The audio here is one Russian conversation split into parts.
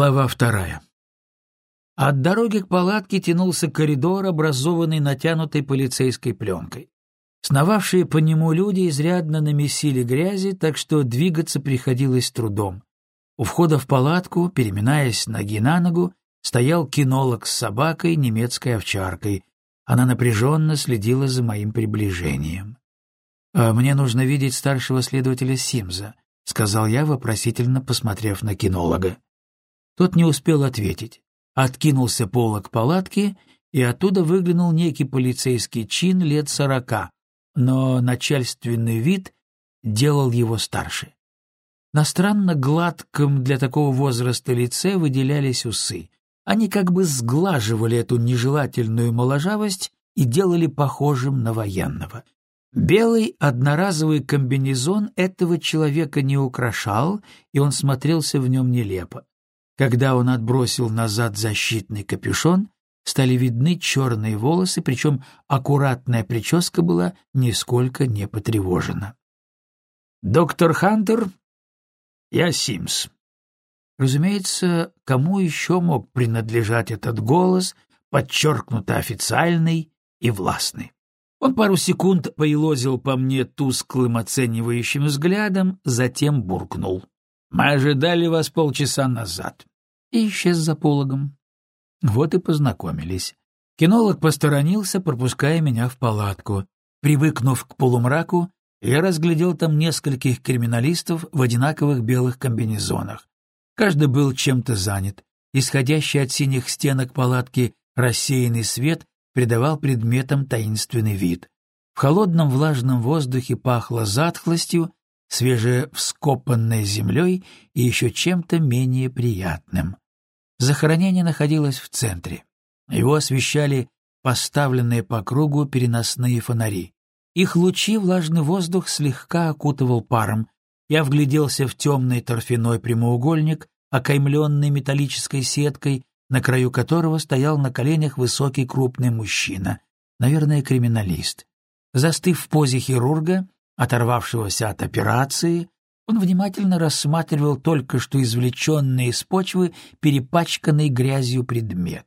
Глава вторая. От дороги к палатке тянулся коридор, образованный натянутой полицейской пленкой. Сновавшие по нему люди изрядно намесили грязи, так что двигаться приходилось трудом. У входа в палатку, переминаясь ноги на ногу, стоял кинолог с собакой, немецкой овчаркой. Она напряженно следила за моим приближением. «А «Мне нужно видеть старшего следователя Симза», — сказал я, вопросительно посмотрев на кинолога. Тот не успел ответить. Откинулся полог палатки, и оттуда выглянул некий полицейский чин лет сорока, но начальственный вид делал его старше. На странно гладком для такого возраста лице выделялись усы. Они как бы сглаживали эту нежелательную моложавость и делали похожим на военного. Белый одноразовый комбинезон этого человека не украшал, и он смотрелся в нем нелепо. Когда он отбросил назад защитный капюшон, стали видны черные волосы, причем аккуратная прическа была нисколько не потревожена. «Доктор Хантер, я Симс». Разумеется, кому еще мог принадлежать этот голос, подчеркнуто официальный и властный? Он пару секунд поелозил по мне тусклым оценивающим взглядом, затем буркнул. «Мы ожидали вас полчаса назад и исчез за пологом. Вот и познакомились. Кинолог посторонился, пропуская меня в палатку. Привыкнув к полумраку, я разглядел там нескольких криминалистов в одинаковых белых комбинезонах. Каждый был чем-то занят. Исходящий от синих стенок палатки рассеянный свет придавал предметам таинственный вид. В холодном влажном воздухе пахло затхлостью, свежевскопанной землей и еще чем-то менее приятным. Захоронение находилось в центре. Его освещали поставленные по кругу переносные фонари. Их лучи влажный воздух слегка окутывал паром. Я вгляделся в темный торфяной прямоугольник, окаймленный металлической сеткой, на краю которого стоял на коленях высокий крупный мужчина, наверное, криминалист. Застыв в позе хирурга, оторвавшегося от операции, он внимательно рассматривал только что извлеченный из почвы перепачканный грязью предмет.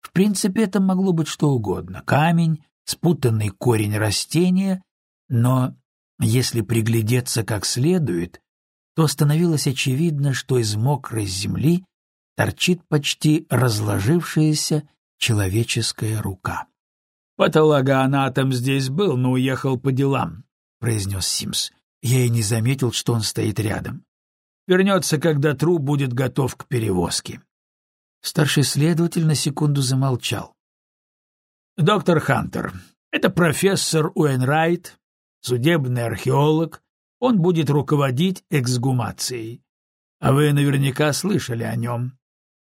В принципе, это могло быть что угодно — камень, спутанный корень растения, но если приглядеться как следует, то становилось очевидно, что из мокрой земли торчит почти разложившаяся человеческая рука. «Патологоанатом здесь был, но уехал по делам», — произнес Симс. Я и не заметил, что он стоит рядом. Вернется, когда труп будет готов к перевозке. Старший следователь на секунду замолчал. «Доктор Хантер, это профессор Уэнрайт, судебный археолог. Он будет руководить эксгумацией. А вы наверняка слышали о нем».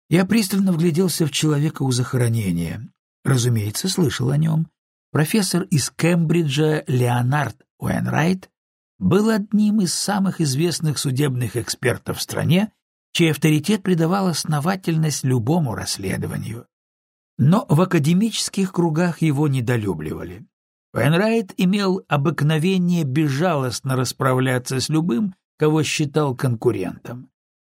Я пристально вгляделся в человека у захоронения. Разумеется, слышал о нем. Профессор из Кембриджа Леонард Уэнрайт был одним из самых известных судебных экспертов в стране, чей авторитет придавал основательность любому расследованию. Но в академических кругах его недолюбливали. Уэнрайт имел обыкновение безжалостно расправляться с любым, кого считал конкурентом.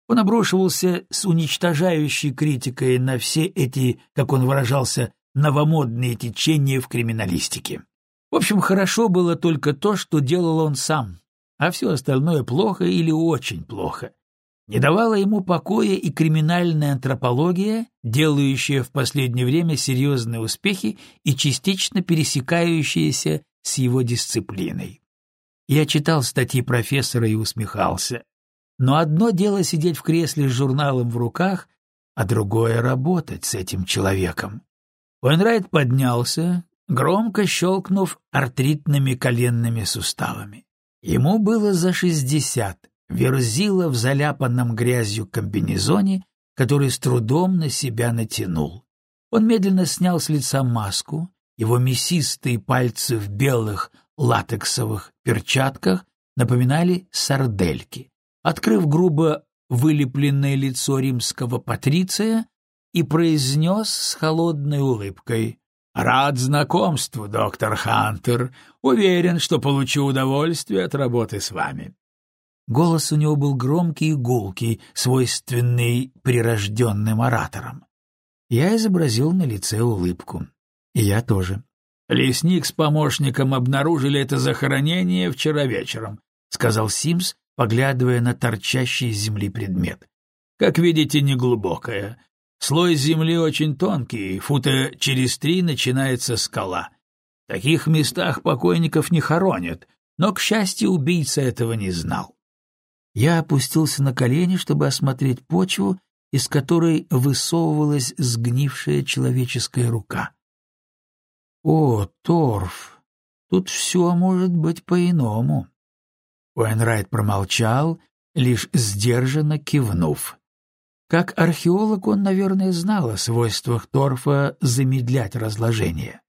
Он обрушивался с уничтожающей критикой на все эти, как он выражался, новомодные течения в криминалистике. В общем, хорошо было только то, что делал он сам, а все остальное плохо или очень плохо. Не давала ему покоя и криминальная антропология, делающая в последнее время серьезные успехи и частично пересекающаяся с его дисциплиной. Я читал статьи профессора и усмехался. Но одно дело сидеть в кресле с журналом в руках, а другое — работать с этим человеком. Уэнрайт поднялся, громко щелкнув артритными коленными суставами. Ему было за шестьдесят, верзила в заляпанном грязью комбинезоне, который с трудом на себя натянул. Он медленно снял с лица маску, его мясистые пальцы в белых латексовых перчатках напоминали сардельки. Открыв грубо вылепленное лицо римского патриция, и произнес с холодной улыбкой Рад знакомству, доктор Хантер. Уверен, что получу удовольствие от работы с вами. Голос у него был громкий и гулкий, свойственный прирожденным ораторам. Я изобразил на лице улыбку. И я тоже. «Лесник с помощником обнаружили это захоронение вчера вечером», — сказал Симс, поглядывая на торчащий из земли предмет. «Как видите, неглубокое. Слой земли очень тонкий, фута через три начинается скала. В таких местах покойников не хоронят, но, к счастью, убийца этого не знал. Я опустился на колени, чтобы осмотреть почву, из которой высовывалась сгнившая человеческая рука. «О, торф! Тут все может быть по-иному!» Уэнрайт промолчал, лишь сдержанно кивнув. Как археолог он, наверное, знал о свойствах торфа замедлять разложение.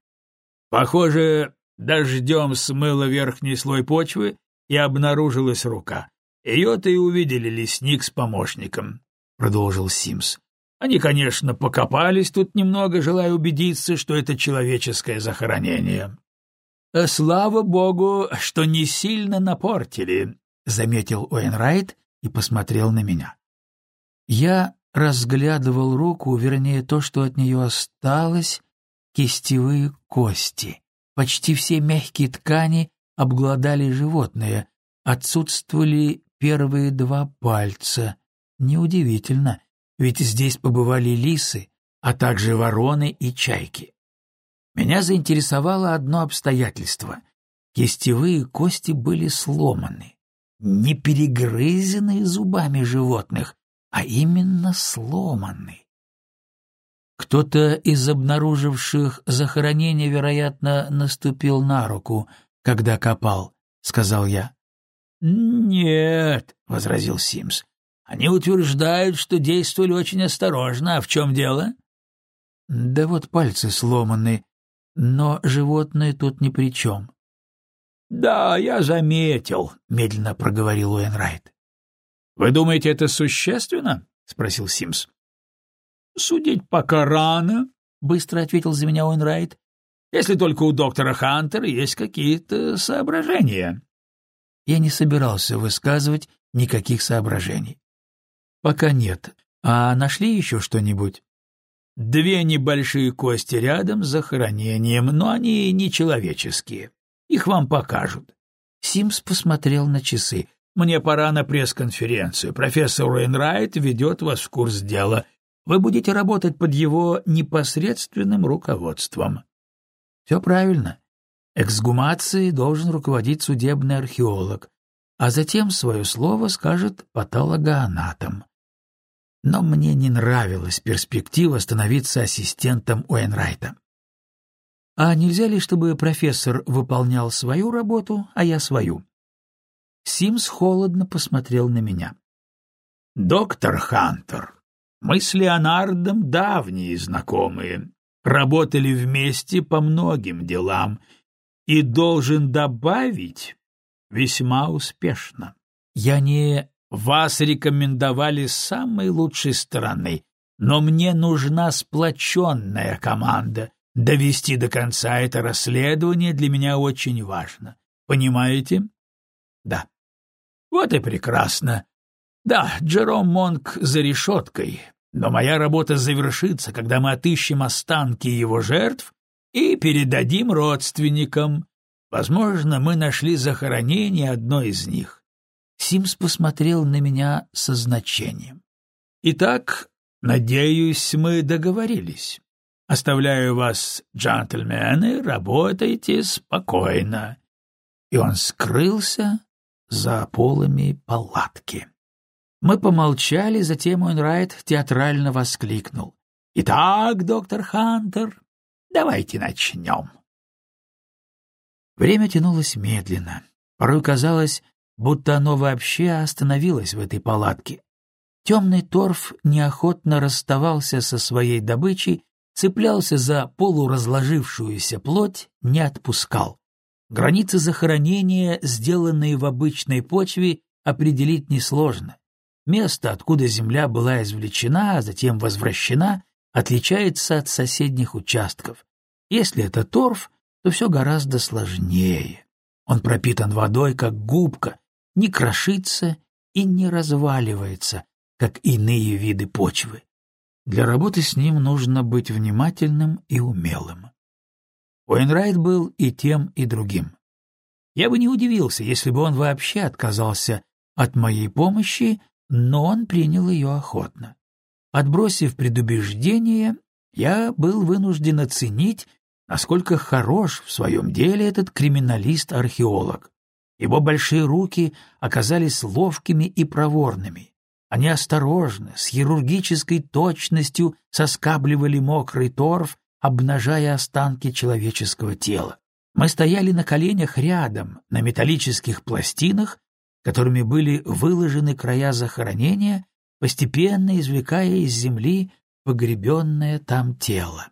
«Похоже, дождем смыло верхний слой почвы, и обнаружилась рука. Ее-то и увидели лесник с помощником», — продолжил Симс. «Они, конечно, покопались тут немного, желая убедиться, что это человеческое захоронение». «Слава богу, что не сильно напортили», — заметил Уэйнрайт и посмотрел на меня. Я разглядывал руку, вернее, то, что от нее осталось, кистевые кости. Почти все мягкие ткани обглодали животные, отсутствовали первые два пальца. Неудивительно, ведь здесь побывали лисы, а также вороны и чайки. Меня заинтересовало одно обстоятельство. Кистевые кости были сломаны, не перегрызены зубами животных, а именно сломанный. Кто-то из обнаруживших захоронение, вероятно, наступил на руку, когда копал, — сказал я. — Нет, — возразил Симс. — Они утверждают, что действовали очень осторожно. А в чем дело? — Да вот пальцы сломаны, но животные тут ни при чем. — Да, я заметил, — медленно проговорил Уэнрайт. Вы думаете, это существенно? спросил Симс. Судить пока рано, быстро ответил за меня Уинрайт. Если только у доктора Хантера есть какие-то соображения. Я не собирался высказывать никаких соображений. Пока нет. А нашли еще что-нибудь? Две небольшие кости рядом с захоронением, но они не человеческие. Их вам покажут. Симс посмотрел на часы. Мне пора на пресс-конференцию. Профессор Уэйнрайт ведет вас в курс дела. Вы будете работать под его непосредственным руководством. Все правильно. Эксгумацией должен руководить судебный археолог, а затем свое слово скажет патологоанатом. Но мне не нравилась перспектива становиться ассистентом Уэйнрайта. А нельзя ли, чтобы профессор выполнял свою работу, а я свою? Симс холодно посмотрел на меня. «Доктор Хантер, мы с Леонардом давние знакомые, работали вместе по многим делам, и должен добавить, весьма успешно. Я не вас рекомендовали с самой лучшей стороны, но мне нужна сплоченная команда. Довести до конца это расследование для меня очень важно. Понимаете? Да. Вот и прекрасно. Да, Джером Монк за решеткой, но моя работа завершится, когда мы отыщем останки его жертв и передадим родственникам. Возможно, мы нашли захоронение одной из них. Симс посмотрел на меня со значением. Итак, надеюсь, мы договорились. Оставляю вас, джентльмены, работайте спокойно. И он скрылся, за полами палатки. Мы помолчали, затем Уэнрайт театрально воскликнул. «Итак, доктор Хантер, давайте начнем». Время тянулось медленно. Порой казалось, будто оно вообще остановилось в этой палатке. Темный торф неохотно расставался со своей добычей, цеплялся за полуразложившуюся плоть, не отпускал. Границы захоронения, сделанные в обычной почве, определить несложно. Место, откуда земля была извлечена, а затем возвращена, отличается от соседних участков. Если это торф, то все гораздо сложнее. Он пропитан водой, как губка, не крошится и не разваливается, как иные виды почвы. Для работы с ним нужно быть внимательным и умелым. Уэйнрайт был и тем, и другим. Я бы не удивился, если бы он вообще отказался от моей помощи, но он принял ее охотно. Отбросив предубеждение, я был вынужден оценить, насколько хорош в своем деле этот криминалист-археолог. Его большие руки оказались ловкими и проворными. Они осторожно, с хирургической точностью соскабливали мокрый торф, обнажая останки человеческого тела. Мы стояли на коленях рядом, на металлических пластинах, которыми были выложены края захоронения, постепенно извлекая из земли погребенное там тело.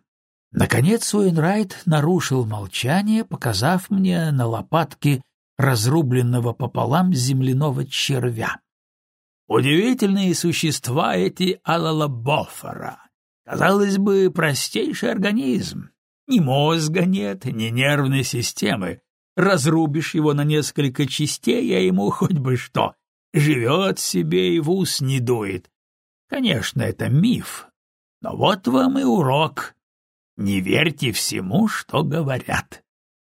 Наконец Уэйнрайт нарушил молчание, показав мне на лопатке разрубленного пополам земляного червя. Удивительные существа эти Алалабофора. Казалось бы, простейший организм. Ни мозга нет, ни нервной системы. Разрубишь его на несколько частей, а ему хоть бы что. Живет себе и в ус не дует. Конечно, это миф. Но вот вам и урок. Не верьте всему, что говорят.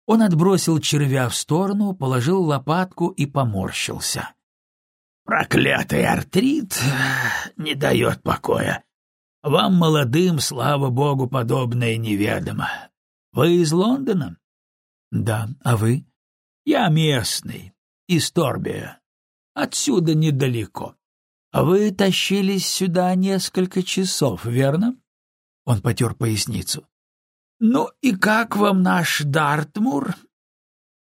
Он отбросил червя в сторону, положил лопатку и поморщился. Проклятый артрит не дает покоя. Вам, молодым, слава богу, подобное неведомо. Вы из Лондона? Да, а вы? Я местный, из Торбия. Отсюда недалеко. Вы тащились сюда несколько часов, верно? Он потер поясницу. Ну и как вам наш Дартмур?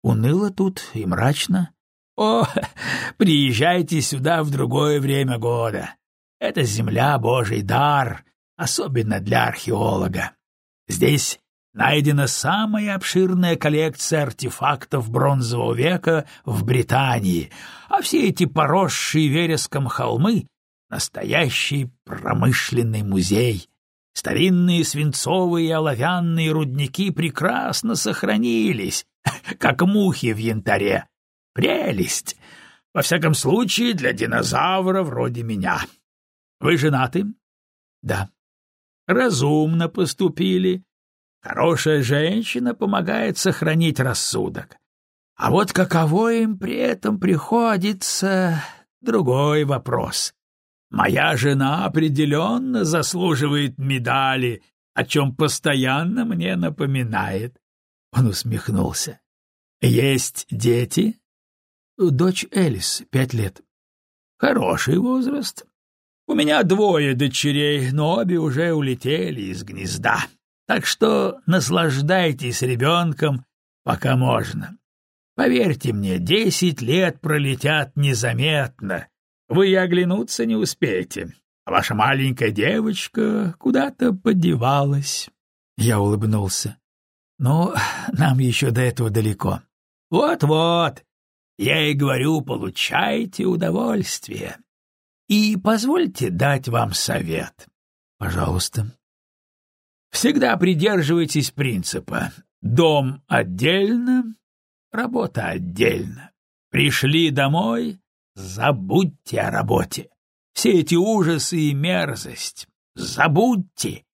Уныло тут и мрачно. О, приезжайте сюда в другое время года. Это земля — божий дар, особенно для археолога. Здесь найдена самая обширная коллекция артефактов бронзового века в Британии, а все эти поросшие вереском холмы — настоящий промышленный музей. Старинные свинцовые и оловянные рудники прекрасно сохранились, как мухи в янтаре. Прелесть! Во всяком случае, для динозавра вроде меня. Вы женаты? Да. Разумно поступили. Хорошая женщина помогает сохранить рассудок. А вот каково им при этом приходится — другой вопрос. Моя жена определенно заслуживает медали, о чем постоянно мне напоминает. Он усмехнулся. Есть дети? Дочь Элис, пять лет. Хороший возраст. У меня двое дочерей, но обе уже улетели из гнезда. Так что наслаждайтесь ребенком, пока можно. Поверьте мне, десять лет пролетят незаметно. Вы и оглянуться не успеете. А ваша маленькая девочка куда-то подевалась. Я улыбнулся. Но нам еще до этого далеко. Вот-вот, я и говорю, получайте удовольствие. И позвольте дать вам совет. Пожалуйста. Всегда придерживайтесь принципа «дом отдельно, работа отдельно». Пришли домой — забудьте о работе. Все эти ужасы и мерзость — забудьте.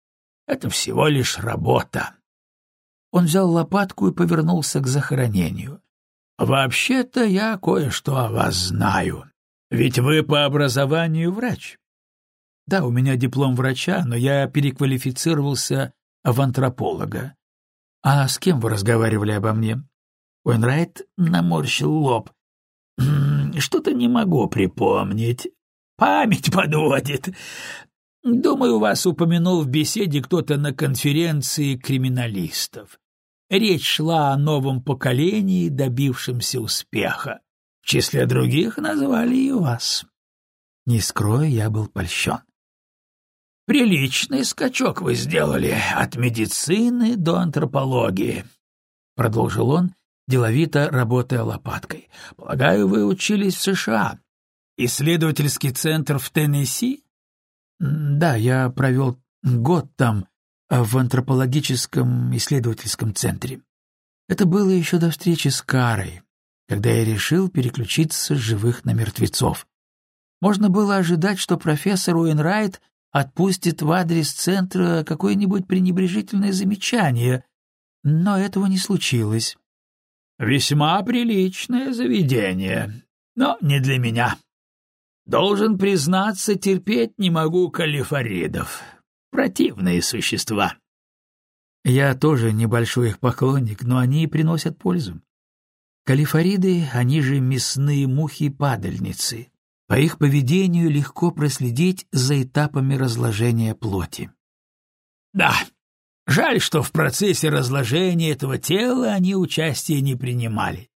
Это всего лишь работа. Он взял лопатку и повернулся к захоронению. Вообще-то я кое-что о вас знаю. Ведь вы по образованию врач. Да, у меня диплом врача, но я переквалифицировался в антрополога. А с кем вы разговаривали обо мне? Уэнрайт наморщил лоб. Что-то не могу припомнить. Память подводит. Думаю, вас упомянул в беседе кто-то на конференции криминалистов. Речь шла о новом поколении, добившемся успеха. В числе других назвали и вас. Не скрою, я был польщен. «Приличный скачок вы сделали от медицины до антропологии», — продолжил он, деловито работая лопаткой. «Полагаю, вы учились в США. Исследовательский центр в Теннесси?» «Да, я провел год там, в антропологическом исследовательском центре. Это было еще до встречи с Карой, когда я решил переключиться с живых на мертвецов. Можно было ожидать, что профессор Уэнрайт отпустит в адрес центра какое-нибудь пренебрежительное замечание, но этого не случилось. «Весьма приличное заведение, но не для меня. Должен признаться, терпеть не могу калифоридов. Противные существа». Я тоже небольшой их поклонник, но они приносят пользу. Калифориды, они же мясные мухи-падальницы. По их поведению легко проследить за этапами разложения плоти. Да, жаль, что в процессе разложения этого тела они участия не принимали.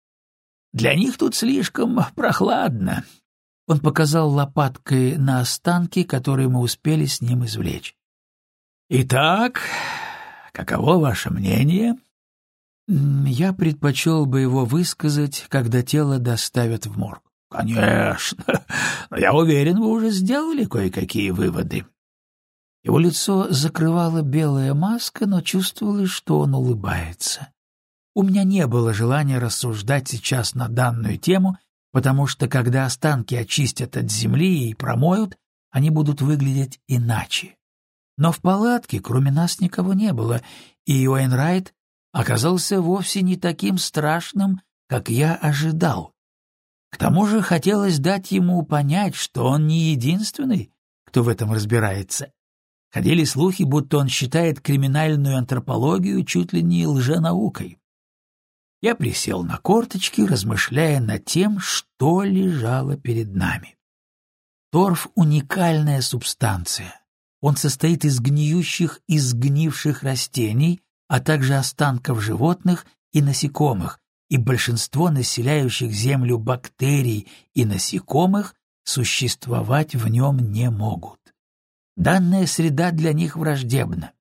Для них тут слишком прохладно. Он показал лопаткой на останки, которые мы успели с ним извлечь. Итак, каково ваше мнение? Я предпочел бы его высказать, когда тело доставят в морг. Конечно, но я уверен, вы уже сделали кое-какие выводы. Его лицо закрывала белая маска, но чувствовалось, что он улыбается. У меня не было желания рассуждать сейчас на данную тему, потому что когда останки очистят от земли и промоют, они будут выглядеть иначе. Но в палатке кроме нас никого не было, и Уэйнрайт оказался вовсе не таким страшным, как я ожидал. К тому же хотелось дать ему понять, что он не единственный, кто в этом разбирается. Ходили слухи, будто он считает криминальную антропологию чуть ли не лженаукой. Я присел на корточки, размышляя над тем, что лежало перед нами. Торф — уникальная субстанция. Он состоит из гниющих и сгнивших растений, а также останков животных и насекомых, и большинство населяющих Землю бактерий и насекомых существовать в нем не могут. Данная среда для них враждебна.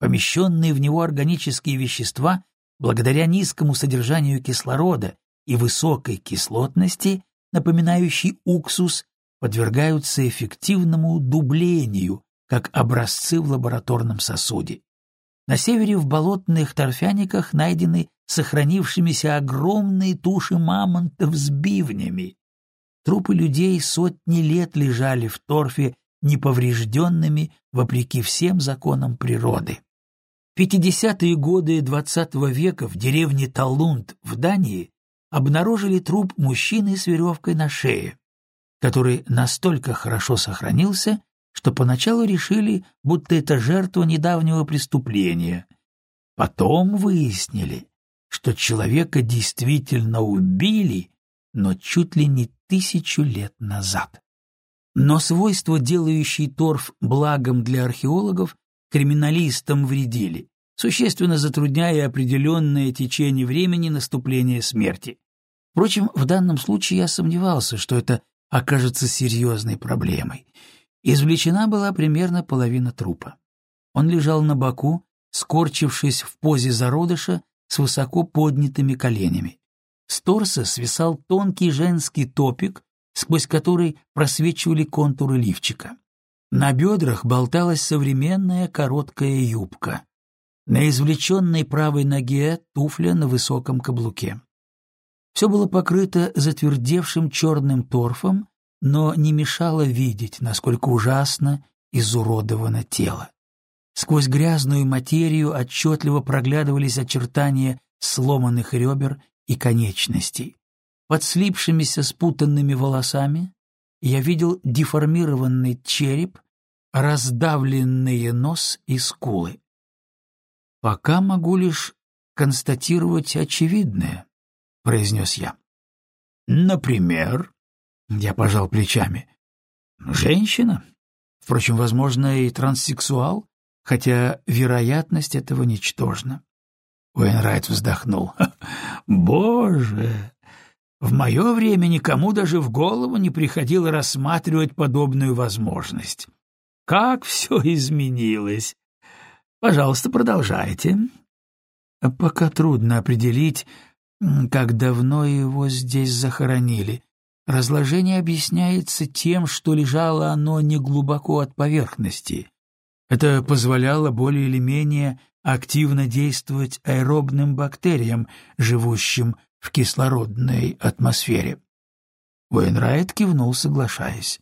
Помещенные в него органические вещества, благодаря низкому содержанию кислорода и высокой кислотности, напоминающей уксус, подвергаются эффективному дублению, как образцы в лабораторном сосуде. На севере в болотных торфяниках найдены сохранившимися огромные туши мамонтов с бивнями. Трупы людей сотни лет лежали в торфе неповрежденными вопреки всем законам природы. В 50-е годы XX века в деревне Талунд в Дании обнаружили труп мужчины с веревкой на шее, который настолько хорошо сохранился, что поначалу решили, будто это жертва недавнего преступления. Потом выяснили, что человека действительно убили, но чуть ли не тысячу лет назад. Но свойства, делающие торф благом для археологов, криминалистам вредили, существенно затрудняя определенное течение времени наступления смерти. Впрочем, в данном случае я сомневался, что это окажется серьезной проблемой. Извлечена была примерно половина трупа. Он лежал на боку, скорчившись в позе зародыша с высоко поднятыми коленями. С торса свисал тонкий женский топик, сквозь который просвечивали контуры лифчика. На бедрах болталась современная короткая юбка. На извлеченной правой ноге туфля на высоком каблуке. Все было покрыто затвердевшим черным торфом, но не мешало видеть, насколько ужасно изуродовано тело. Сквозь грязную материю отчетливо проглядывались очертания сломанных ребер и конечностей. Под слипшимися спутанными волосами я видел деформированный череп, раздавленные нос и скулы. «Пока могу лишь констатировать очевидное», — произнес я. «Например?» — я пожал плечами. «Женщина? Впрочем, возможно, и транссексуал?» хотя вероятность этого ничтожна. Уэйнрайт вздохнул. «Боже! В мое время никому даже в голову не приходило рассматривать подобную возможность. Как все изменилось! Пожалуйста, продолжайте». «Пока трудно определить, как давно его здесь захоронили. Разложение объясняется тем, что лежало оно неглубоко от поверхности. Это позволяло более или менее активно действовать аэробным бактериям, живущим в кислородной атмосфере. Уэйнрайт кивнул, соглашаясь.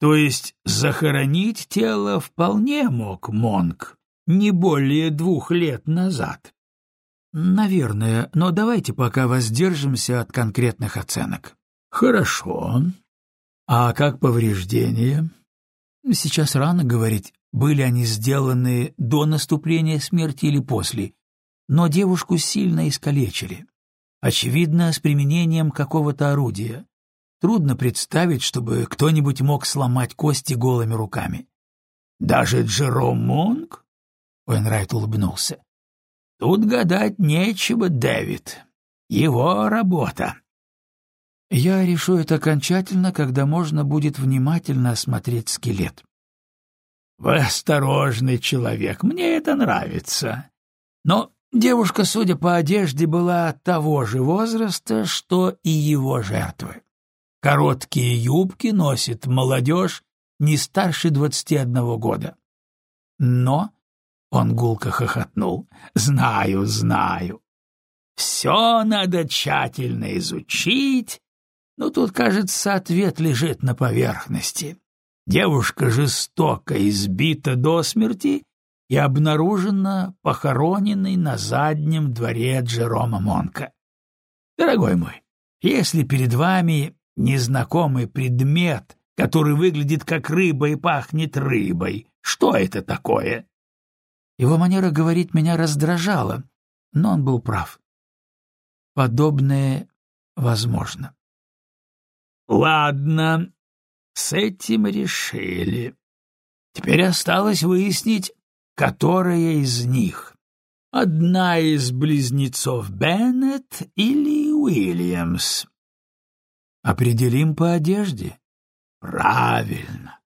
То есть захоронить тело вполне мог Монг не более двух лет назад. Наверное, но давайте пока воздержимся от конкретных оценок. Хорошо. А как повреждения? Сейчас рано говорить, были они сделаны до наступления смерти или после, но девушку сильно искалечили. Очевидно, с применением какого-то орудия. Трудно представить, чтобы кто-нибудь мог сломать кости голыми руками. «Даже Джером Монг?» Уэнрайт улыбнулся. «Тут гадать нечего, Дэвид. Его работа». «Я решу это окончательно, когда можно будет внимательно осмотреть скелет». «Вы осторожный человек, мне это нравится. Но девушка, судя по одежде, была того же возраста, что и его жертвы. Короткие юбки носит молодежь не старше двадцати одного года. Но, — он гулко хохотнул, — знаю, знаю. Все надо тщательно изучить, но тут, кажется, ответ лежит на поверхности. Девушка жестоко избита до смерти и обнаружена похороненной на заднем дворе Джерома Монка. Дорогой мой, если перед вами незнакомый предмет, который выглядит как рыба и пахнет рыбой. Что это такое? Его манера говорить меня раздражала, но он был прав. Подобное возможно. Ладно, с этим решили. Теперь осталось выяснить, которая из них. Одна из близнецов Беннет или Уильямс. Определим по одежде. Правильно.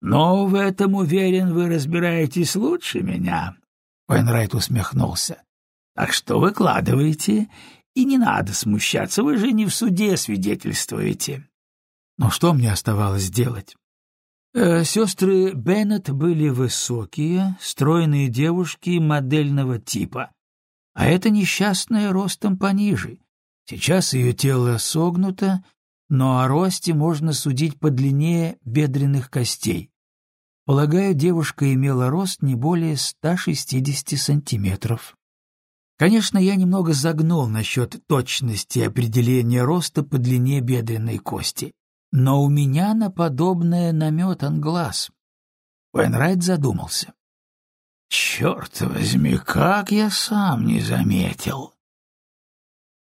Но в этом, уверен, вы разбираетесь лучше меня. Уэнрайт усмехнулся. Так что выкладывайте, и не надо смущаться, вы же не в суде свидетельствуете. Но что мне оставалось делать? Э, сестры Беннет были высокие, стройные девушки модельного типа, а это несчастная ростом пониже. Сейчас ее тело согнуто, но о росте можно судить по длине бедренных костей. Полагаю, девушка имела рост не более 160 сантиметров. Конечно, я немного загнул насчет точности определения роста по длине бедренной кости, но у меня на подобное наметан глаз. Уэнрайт задумался. «Черт возьми, как я сам не заметил!»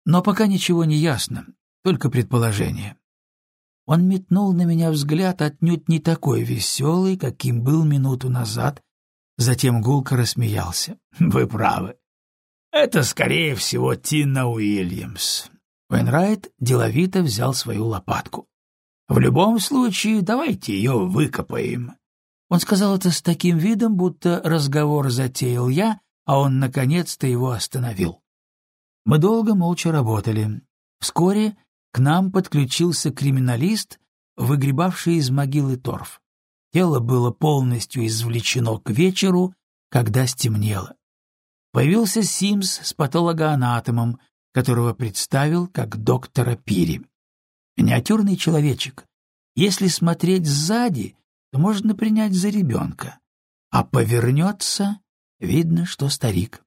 Но пока ничего не ясно только предположение. Он метнул на меня взгляд отнюдь не такой веселый, каким был минуту назад, затем гулко рассмеялся. «Вы правы. Это, скорее всего, Тина Уильямс». Уэнрайт деловито взял свою лопатку. «В любом случае, давайте ее выкопаем». Он сказал это с таким видом, будто разговор затеял я, а он наконец-то его остановил. Мы долго молча работали. Вскоре к нам подключился криминалист, выгребавший из могилы торф. Тело было полностью извлечено к вечеру, когда стемнело. Появился Симс с патологоанатомом, которого представил как доктора Пири. Миниатюрный человечек. Если смотреть сзади, то можно принять за ребенка, а повернется — видно, что старик.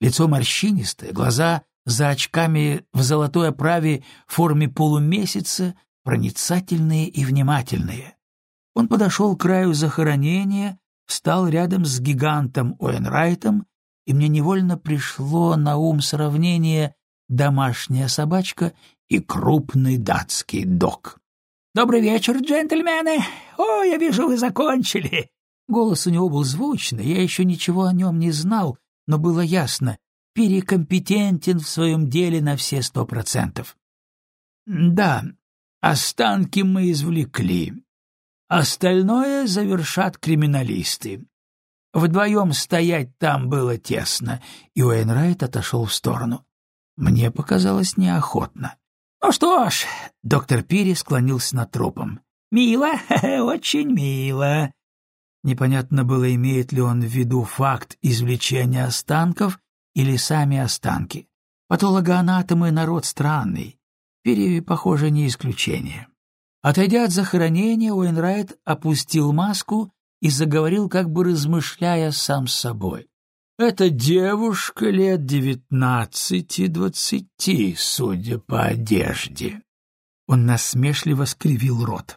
Лицо морщинистое, глаза за очками в золотой оправе в форме полумесяца, проницательные и внимательные. Он подошел к краю захоронения, встал рядом с гигантом Уэнрайтом, и мне невольно пришло на ум сравнение «домашняя собачка» и крупный датский дог. «Добрый вечер, джентльмены! О, я вижу, вы закончили!» Голос у него был звучный, я еще ничего о нем не знал, но было ясно, перекомпетентен в своем деле на все сто процентов. Да, останки мы извлекли. Остальное завершат криминалисты. Вдвоем стоять там было тесно, и Уэйнрайт отошел в сторону. Мне показалось неохотно. «Ну что ж», — доктор Пири склонился над трупом. «Мило, очень мило». Непонятно было, имеет ли он в виду факт извлечения останков или сами останки. Патологоанатомы — народ странный. Перьеве, похоже, не исключение. Отойдя от захоронения, Уэйнрайт опустил маску и заговорил, как бы размышляя сам с собой. «Это девушка лет девятнадцати-двадцати, судя по одежде». Он насмешливо скривил рот.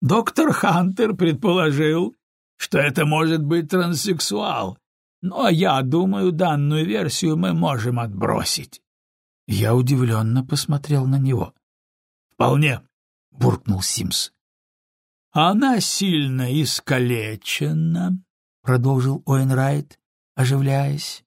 Доктор Хантер предположил, что это может быть транссексуал, но я думаю, данную версию мы можем отбросить. Я удивленно посмотрел на него. «Вполне», — буркнул Симс. «Она сильно искалечена», — продолжил Уэйнрайт, оживляясь.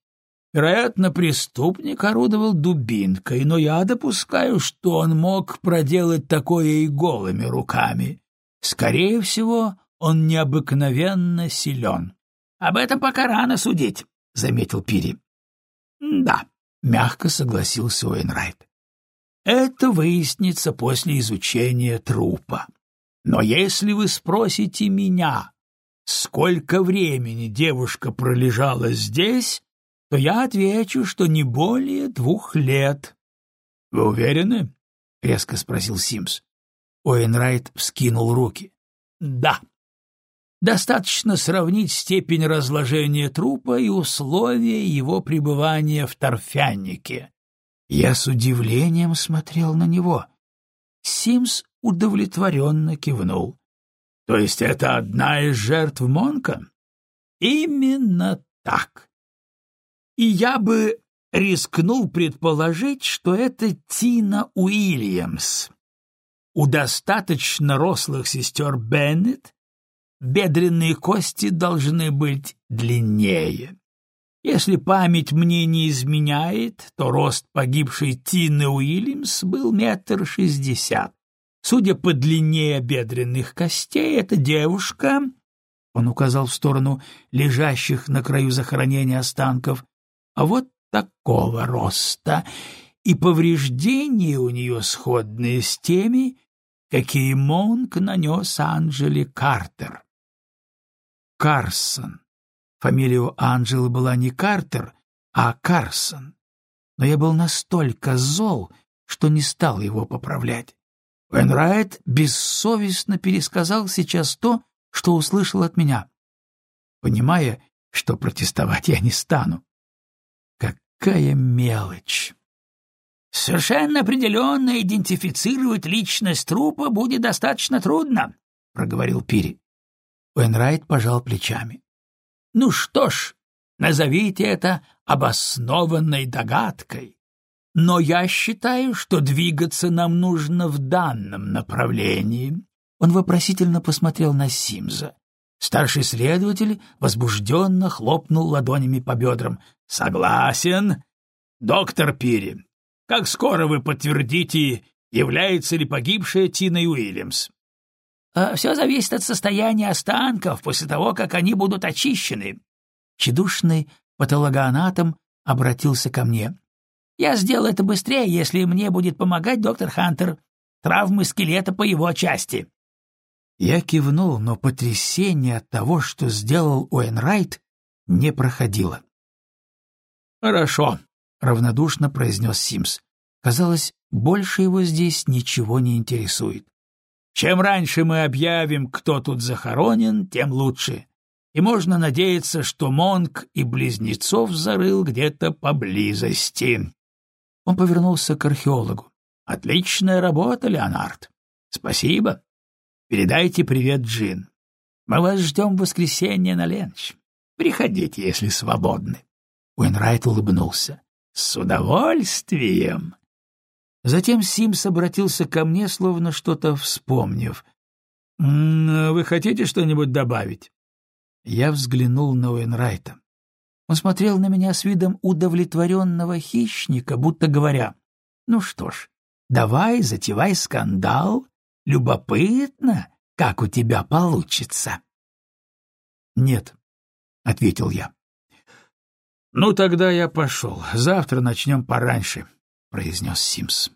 «Вероятно, преступник орудовал дубинкой, но я допускаю, что он мог проделать такое и голыми руками. Скорее всего, он необыкновенно силен. — Об этом пока рано судить, — заметил Пири. — Да, — мягко согласился Уэйнрайт. — Это выяснится после изучения трупа. Но если вы спросите меня, сколько времени девушка пролежала здесь, то я отвечу, что не более двух лет. — Вы уверены? — резко спросил Симс. Уэйнрайт вскинул руки. — Да. Достаточно сравнить степень разложения трупа и условия его пребывания в торфяннике. Я с удивлением смотрел на него. Симс удовлетворенно кивнул. — То есть это одна из жертв Монка? — Именно так. И я бы рискнул предположить, что это Тина Уильямс. У достаточно рослых сестер Беннет бедренные кости должны быть длиннее. Если память мне не изменяет, то рост погибшей Тины Уильямс был метр шестьдесят. Судя по длине бедренных костей, эта девушка, он указал в сторону лежащих на краю захоронения останков, вот такого роста, и повреждения у нее сходные с теми, какие Монк нанес Анджели Картер. Карсон. Фамилия у Анджелы была не Картер, а Карсон. Но я был настолько зол, что не стал его поправлять. Уэнрайт бессовестно пересказал сейчас то, что услышал от меня, понимая, что протестовать я не стану. Какая мелочь! Совершенно определенно идентифицировать личность трупа будет достаточно трудно, проговорил Пири. Уэнрайт пожал плечами. Ну что ж, назовите это обоснованной догадкой. Но я считаю, что двигаться нам нужно в данном направлении. Он вопросительно посмотрел на Симза. Старший следователь возбужденно хлопнул ладонями по бедрам. «Согласен. Доктор Пири, как скоро вы подтвердите, является ли погибшая Тиной Уильямс?» А «Все зависит от состояния останков после того, как они будут очищены». Чедушный патологоанатом обратился ко мне. «Я сделаю это быстрее, если мне будет помогать доктор Хантер. Травмы скелета по его части». Я кивнул, но потрясение от того, что сделал Уэнрайт, не проходило. «Хорошо», — равнодушно произнес Симс. Казалось, больше его здесь ничего не интересует. «Чем раньше мы объявим, кто тут захоронен, тем лучше. И можно надеяться, что Монк и близнецов зарыл где-то поблизости». Он повернулся к археологу. «Отличная работа, Леонард. Спасибо. Передайте привет Джин. Мы вас ждем в воскресенье на ленч. Приходите, если свободны». Уэнрайт улыбнулся. «С удовольствием!» Затем Симс обратился ко мне, словно что-то вспомнив. «Вы хотите что-нибудь добавить?» Я взглянул на Уэнрайта. Он смотрел на меня с видом удовлетворенного хищника, будто говоря, «Ну что ж, давай затевай скандал. Любопытно, как у тебя получится». «Нет», — ответил я. «Ну, тогда я пошел. Завтра начнем пораньше», — произнес Симс.